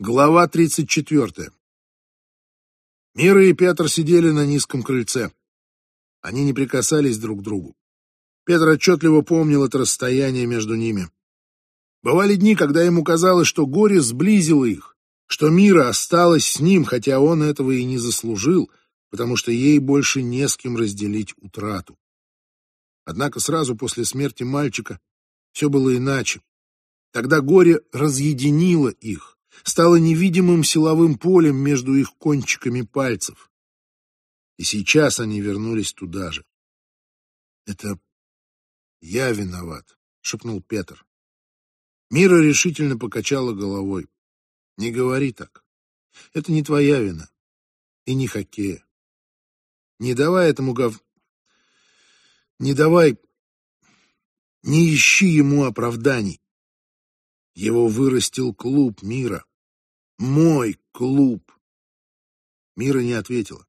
Глава 34. Мира и Петр сидели на низком крыльце. Они не прикасались друг к другу. Петр отчетливо помнил это расстояние между ними. Бывали дни, когда ему казалось, что горе сблизило их, что Мира осталась с ним, хотя он этого и не заслужил, потому что ей больше не с кем разделить утрату. Однако сразу после смерти мальчика все было иначе. Тогда горе разъединило их стало невидимым силовым полем между их кончиками пальцев. И сейчас они вернулись туда же. «Это я виноват», — шепнул Петр. Мира решительно покачала головой. «Не говори так. Это не твоя вина. И не хоккея. Не давай этому гов... Не давай... Не ищи ему оправданий. Его вырастил клуб мира. Мой клуб. Мира не ответила.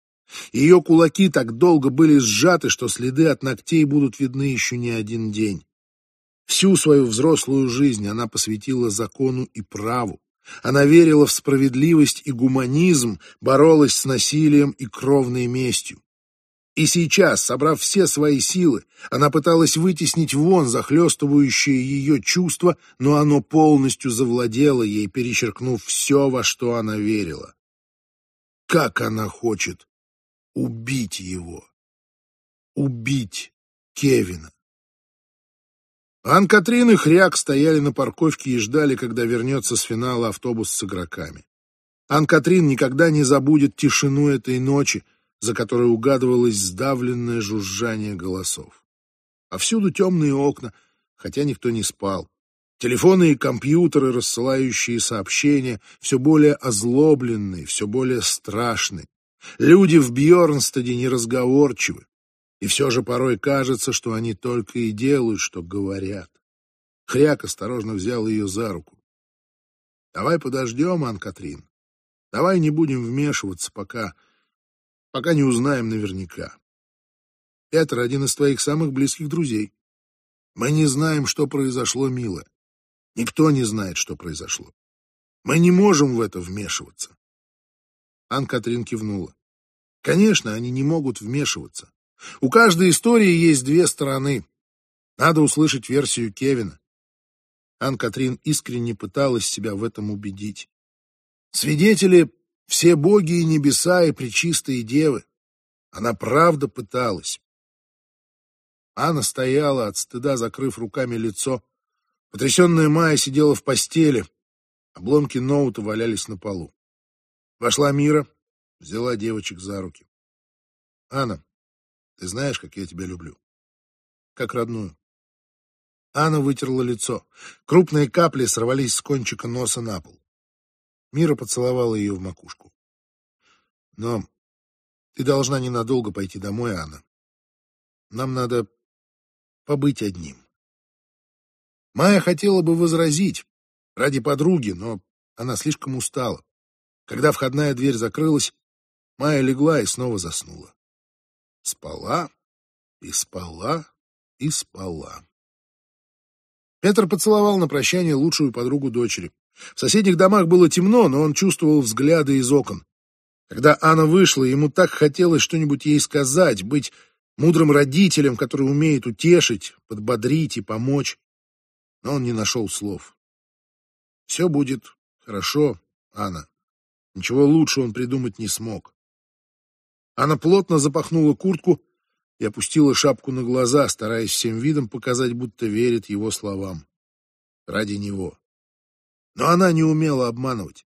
Ее кулаки так долго были сжаты, что следы от ногтей будут видны еще не один день. Всю свою взрослую жизнь она посвятила закону и праву. Она верила в справедливость и гуманизм, боролась с насилием и кровной местью. И сейчас, собрав все свои силы, она пыталась вытеснить вон захлестывающее ее чувство, но оно полностью завладело ей, перечеркнув все, во что она верила. Как она хочет убить его? Убить Кевина. Ан-Катрин и Хряк стояли на парковке и ждали, когда вернется с финала автобус с игроками. Ан-Катрин никогда не забудет тишину этой ночи, за которой угадывалось сдавленное жужжание голосов. А всюду темные окна, хотя никто не спал. Телефоны и компьютеры, рассылающие сообщения, все более озлобленные, все более страшные. Люди в Бьернстаде неразговорчивы, и все же порой кажется, что они только и делают, что говорят. Хряк осторожно взял ее за руку. «Давай подождем, Ан-Катрин. Давай не будем вмешиваться, пока пока не узнаем наверняка. Петр один из твоих самых близких друзей. Мы не знаем, что произошло, милая. Никто не знает, что произошло. Мы не можем в это вмешиваться. Ан-Катрин кивнула. Конечно, они не могут вмешиваться. У каждой истории есть две стороны. Надо услышать версию Кевина. Ан-Катрин искренне пыталась себя в этом убедить. Свидетели все боги и небеса и пречистые девы. Она правда пыталась. Анна стояла от стыда, закрыв руками лицо. Потрясенная Майя сидела в постели. Обломки ноута валялись на полу. Вошла Мира, взяла девочек за руки. «Анна, ты знаешь, как я тебя люблю. Как родную». Анна вытерла лицо. Крупные капли сорвались с кончика носа на пол. Мира поцеловала ее в макушку. Но ты должна ненадолго пойти домой, Анна. Нам надо побыть одним. Майя хотела бы возразить ради подруги, но она слишком устала. Когда входная дверь закрылась, Майя легла и снова заснула. Спала и спала и спала. Петр поцеловал на прощание лучшую подругу дочери. В соседних домах было темно, но он чувствовал взгляды из окон. Когда Анна вышла, ему так хотелось что-нибудь ей сказать, быть мудрым родителем, который умеет утешить, подбодрить и помочь. Но он не нашел слов. «Все будет хорошо, Анна». Ничего лучше он придумать не смог. Она плотно запахнула куртку и опустила шапку на глаза, стараясь всем видом показать, будто верит его словам. Ради него. Но она не умела обманывать.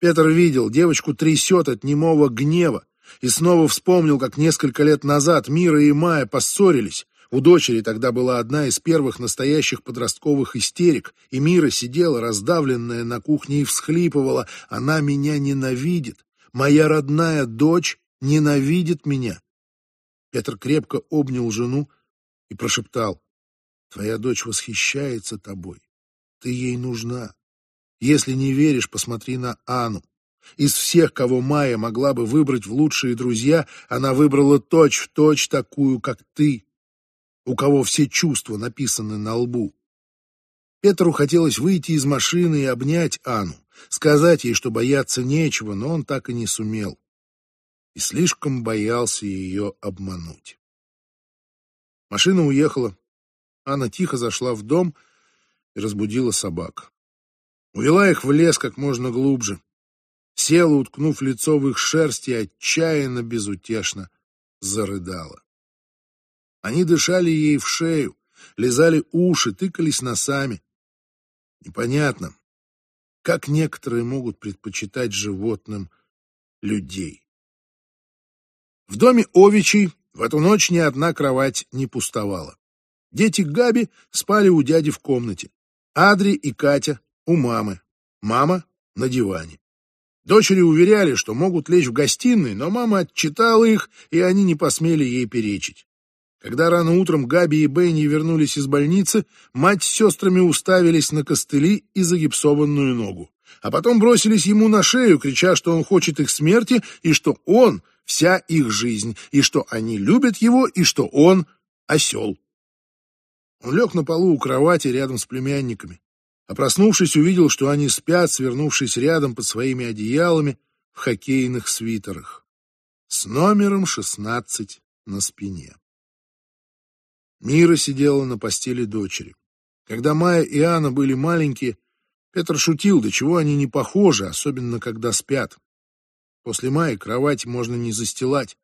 Петр видел, девочку трясет от немого гнева, и снова вспомнил, как несколько лет назад Мира и Майя поссорились. У дочери тогда была одна из первых настоящих подростковых истерик, и Мира сидела, раздавленная на кухне, и всхлипывала. «Она меня ненавидит! Моя родная дочь ненавидит меня!» Петр крепко обнял жену и прошептал. «Твоя дочь восхищается тобой. Ты ей нужна. Если не веришь, посмотри на Анну. Из всех, кого Майя могла бы выбрать в лучшие друзья, она выбрала точь-в-точь точь такую, как ты, у кого все чувства написаны на лбу. Петру хотелось выйти из машины и обнять Анну, сказать ей, что бояться нечего, но он так и не сумел. И слишком боялся ее обмануть. Машина уехала. Анна тихо зашла в дом и разбудила собак. Увела их в лес как можно глубже. Села, уткнув лицо в их шерсть, и отчаянно, безутешно зарыдала. Они дышали ей в шею, лизали уши, тыкались носами. Непонятно, как некоторые могут предпочитать животным людей. В доме Овичей в эту ночь ни одна кровать не пустовала. Дети Габи спали у дяди в комнате. Адри и Катя у мамы. Мама на диване. Дочери уверяли, что могут лечь в гостиной, но мама отчитала их, и они не посмели ей перечить. Когда рано утром Габи и Бенни вернулись из больницы, мать с сестрами уставились на костыли и загипсованную ногу. А потом бросились ему на шею, крича, что он хочет их смерти, и что он — вся их жизнь, и что они любят его, и что он — осел. Он лег на полу у кровати рядом с племянниками, а проснувшись, увидел, что они спят, свернувшись рядом под своими одеялами в хоккейных свитерах с номером 16 на спине. Мира сидела на постели дочери. Когда Майя и Анна были маленькие, Петр шутил, до чего они не похожи, особенно когда спят. После Майи кровать можно не застилать,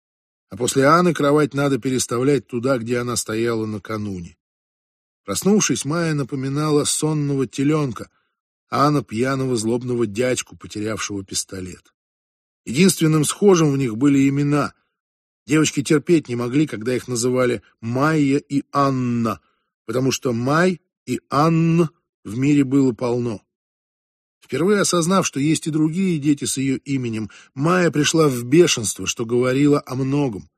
а после Анны кровать надо переставлять туда, где она стояла накануне. Проснувшись, Майя напоминала сонного теленка, а Анна пьяного злобного дядьку, потерявшего пистолет. Единственным схожим в них были имена — Девочки терпеть не могли, когда их называли Майя и Анна, потому что Май и Анна в мире было полно. Впервые осознав, что есть и другие дети с ее именем, Майя пришла в бешенство, что говорила о многом.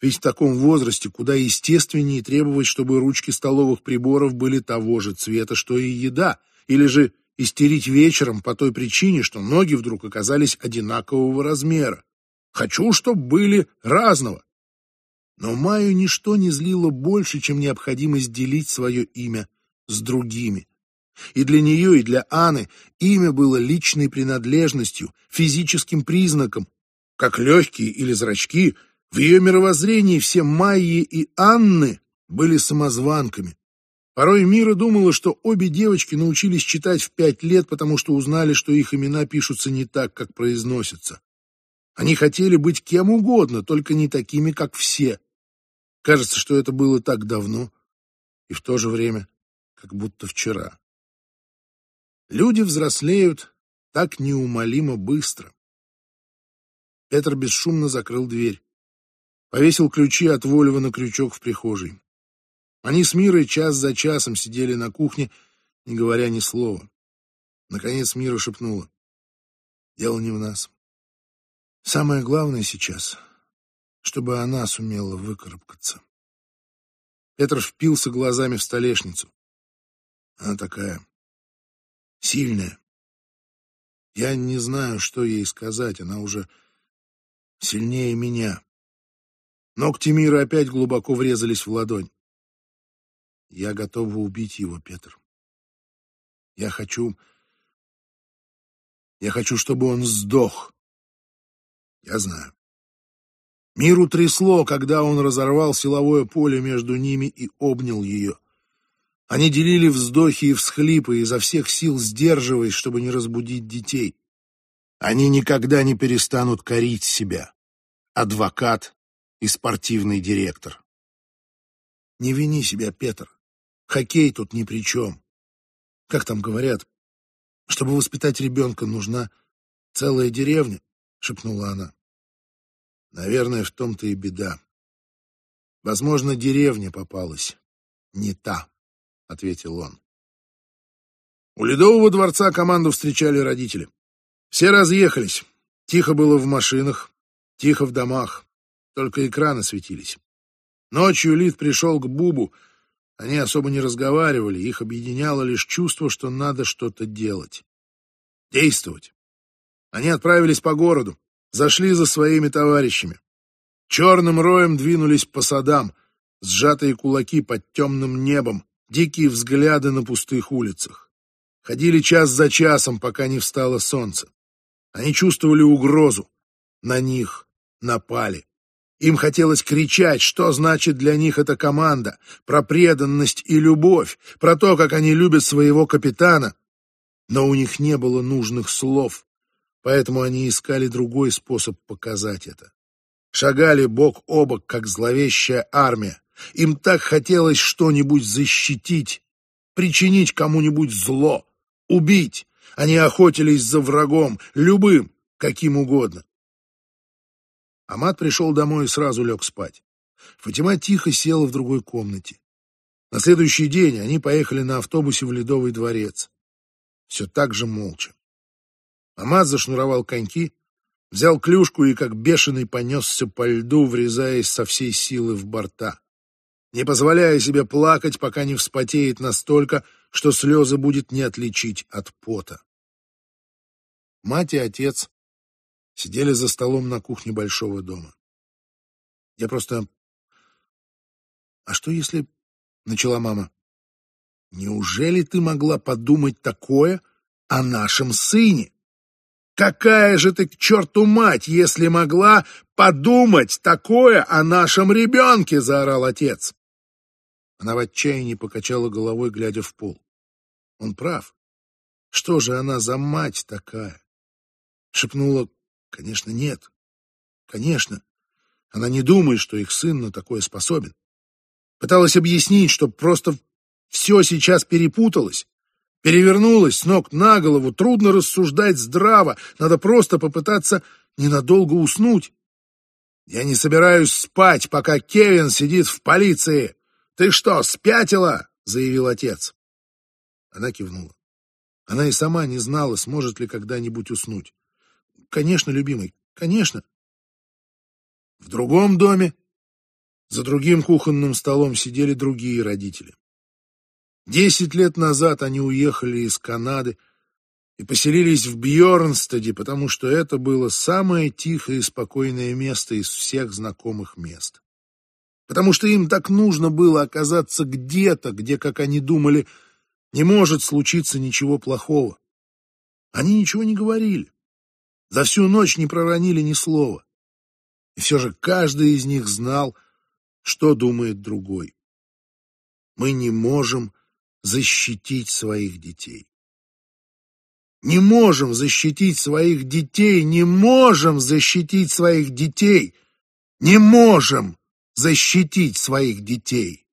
Ведь в таком возрасте куда естественнее требовать, чтобы ручки столовых приборов были того же цвета, что и еда, или же истерить вечером по той причине, что ноги вдруг оказались одинакового размера. Хочу, чтобы были разного. Но Маю ничто не злило больше, чем необходимость делить свое имя с другими. И для нее, и для Анны имя было личной принадлежностью, физическим признаком. Как легкие или зрачки, в ее мировоззрении все Майи и Анны были самозванками. Порой Мира думала, что обе девочки научились читать в пять лет, потому что узнали, что их имена пишутся не так, как произносятся. Они хотели быть кем угодно, только не такими, как все. Кажется, что это было так давно и в то же время, как будто вчера. Люди взрослеют так неумолимо быстро. Петр бесшумно закрыл дверь. Повесил ключи от Вольва на крючок в прихожей. Они с Мирой час за часом сидели на кухне, не говоря ни слова. Наконец Мира шепнула. Дело не в нас. Самое главное сейчас, чтобы она сумела выкарабкаться. Петр впился глазами в столешницу. Она такая сильная. Я не знаю, что ей сказать, она уже сильнее меня. Ногти мира опять глубоко врезались в ладонь. Я готова убить его, Петр. Я хочу... Я хочу, чтобы он сдох. Я знаю. Миру трясло, когда он разорвал силовое поле между ними и обнял ее. Они делили вздохи и всхлипы, изо всех сил сдерживаясь, чтобы не разбудить детей. Они никогда не перестанут корить себя. Адвокат и спортивный директор. Не вини себя, Петр. Хоккей тут ни при чем. Как там говорят, чтобы воспитать ребенка, нужна целая деревня. — шепнула она. Наверное, в том-то и беда. Возможно, деревня попалась. Не та, — ответил он. У Ледового дворца команду встречали родители. Все разъехались. Тихо было в машинах, тихо в домах. Только экраны светились. Ночью Лид пришел к Бубу. Они особо не разговаривали, их объединяло лишь чувство, что надо что-то делать. Действовать. Они отправились по городу, зашли за своими товарищами. Черным роем двинулись по садам, сжатые кулаки под темным небом, дикие взгляды на пустых улицах. Ходили час за часом, пока не встало солнце. Они чувствовали угрозу. На них напали. Им хотелось кричать, что значит для них эта команда, про преданность и любовь, про то, как они любят своего капитана. Но у них не было нужных слов, поэтому они искали другой способ показать это. Шагали бок о бок, как зловещая армия. Им так хотелось что-нибудь защитить, причинить кому-нибудь зло, убить. Они охотились за врагом, любым, каким угодно. Амат пришел домой и сразу лег спать. Фатима тихо села в другой комнате. На следующий день они поехали на автобусе в Ледовый дворец. Все так же молча. Амат зашнуровал коньки, взял клюшку и как бешеный понесся по льду, врезаясь со всей силы в борта, не позволяя себе плакать, пока не вспотеет настолько, что слезы будет не отличить от пота. Мать и отец сидели за столом на кухне большого дома. Я просто... А что если... Начала мама. Неужели ты могла подумать такое о нашем сыне? Какая же ты к черту мать, если могла подумать такое о нашем ребенке, заорал отец. Она в отчаянии покачала головой, глядя в пол. Он прав. Что же она за мать такая? Шепнула Конечно, нет. Конечно. Она не думает, что их сын на такое способен. Пыталась объяснить, что просто все сейчас перепуталось, перевернулось с ног на голову, трудно рассуждать здраво, надо просто попытаться ненадолго уснуть. Я не собираюсь спать, пока Кевин сидит в полиции. Ты что, спятила? заявил отец. Она кивнула. Она и сама не знала, сможет ли когда-нибудь уснуть. Конечно, любимый, конечно. В другом доме, за другим кухонным столом сидели другие родители. Десять лет назад они уехали из Канады и поселились в Бьорнстаде, потому что это было самое тихое и спокойное место из всех знакомых мест. Потому что им так нужно было оказаться где-то, где, как они думали, не может случиться ничего плохого. Они ничего не говорили. За всю ночь не проронили ни слова. И все же каждый из них знал, что думает другой. Мы не можем защитить своих детей. Не можем защитить своих детей, не можем защитить своих детей, не можем защитить своих детей.